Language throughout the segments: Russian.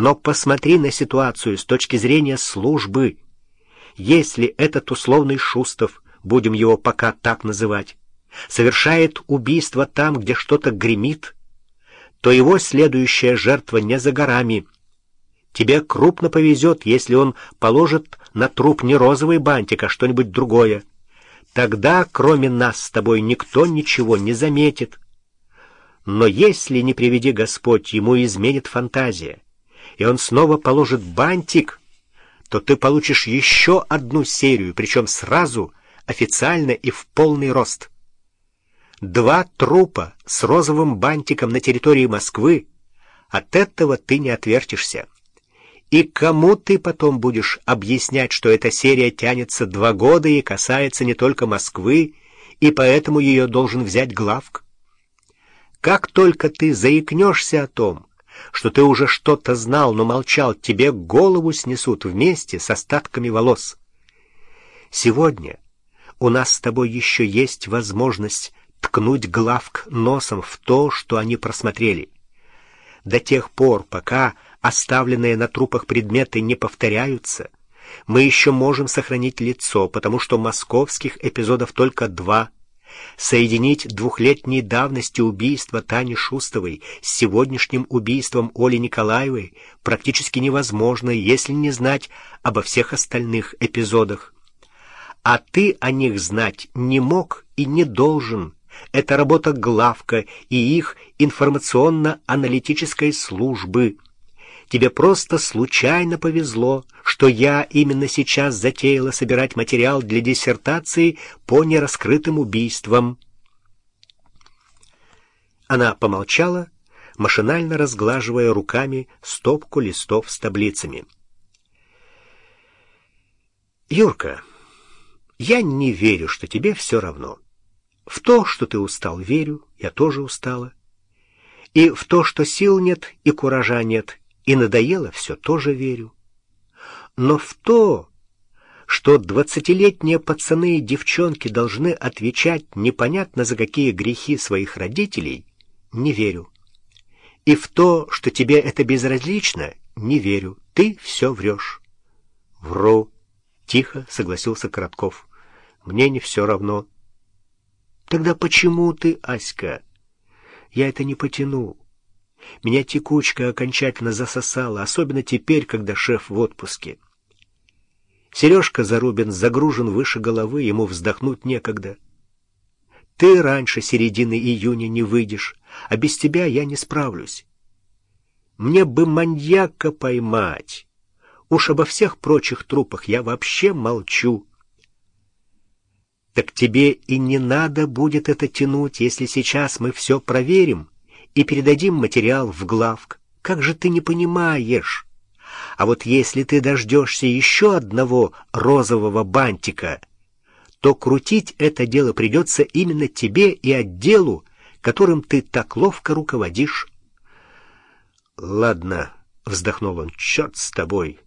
Но посмотри на ситуацию с точки зрения службы. Если этот условный Шустов, будем его пока так называть, совершает убийство там, где что-то гремит, то его следующая жертва не за горами. Тебе крупно повезет, если он положит на труп не розовый бантик, а что-нибудь другое. Тогда, кроме нас с тобой, никто ничего не заметит. Но если, не приведи Господь, ему изменит фантазия, и он снова положит бантик, то ты получишь еще одну серию, причем сразу, официально и в полный рост. Два трупа с розовым бантиком на территории Москвы, от этого ты не отвертишься. И кому ты потом будешь объяснять, что эта серия тянется два года и касается не только Москвы, и поэтому ее должен взять главк? Как только ты заикнешься о том, что ты уже что-то знал, но молчал, тебе голову снесут вместе с остатками волос. Сегодня у нас с тобой еще есть возможность ткнуть главк носом в то, что они просмотрели. До тех пор, пока оставленные на трупах предметы не повторяются, мы еще можем сохранить лицо, потому что московских эпизодов только два. Соединить двухлетней давности убийства Тани Шустовой с сегодняшним убийством Оли Николаевой практически невозможно, если не знать обо всех остальных эпизодах. А ты о них знать не мог и не должен, это работа главка и их информационно-аналитической службы. Тебе просто случайно повезло, что я именно сейчас затеяла собирать материал для диссертации по нераскрытым убийствам. Она помолчала, машинально разглаживая руками стопку листов с таблицами. «Юрка, я не верю, что тебе все равно». В то, что ты устал, верю, я тоже устала. И в то, что сил нет и куража нет, и надоело все, тоже верю. Но в то, что двадцатилетние пацаны и девчонки должны отвечать непонятно за какие грехи своих родителей, не верю. И в то, что тебе это безразлично, не верю. Ты все врешь. Вру. Тихо согласился Коротков. Мне не все равно. Тогда почему ты, Аська? Я это не потяну. Меня текучка окончательно засосала, особенно теперь, когда шеф в отпуске. Сережка Зарубин загружен выше головы, ему вздохнуть некогда. Ты раньше середины июня не выйдешь, а без тебя я не справлюсь. Мне бы маньяка поймать. Уж обо всех прочих трупах я вообще молчу. Так тебе и не надо будет это тянуть, если сейчас мы все проверим и передадим материал в главк. Как же ты не понимаешь? А вот если ты дождешься еще одного розового бантика, то крутить это дело придется именно тебе и отделу, которым ты так ловко руководишь. «Ладно», — вздохнул он, — «черт с тобой».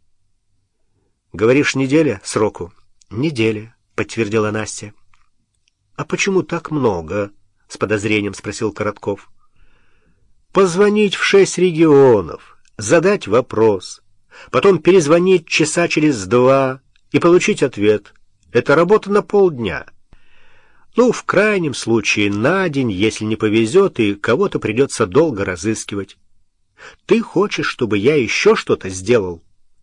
«Говоришь, неделя сроку?» «Неделя», — подтвердила Настя. «А почему так много?» — с подозрением спросил Коротков. «Позвонить в шесть регионов, задать вопрос, потом перезвонить часа через два и получить ответ. Это работа на полдня. Ну, в крайнем случае, на день, если не повезет, и кого-то придется долго разыскивать. Ты хочешь, чтобы я еще что-то сделал?»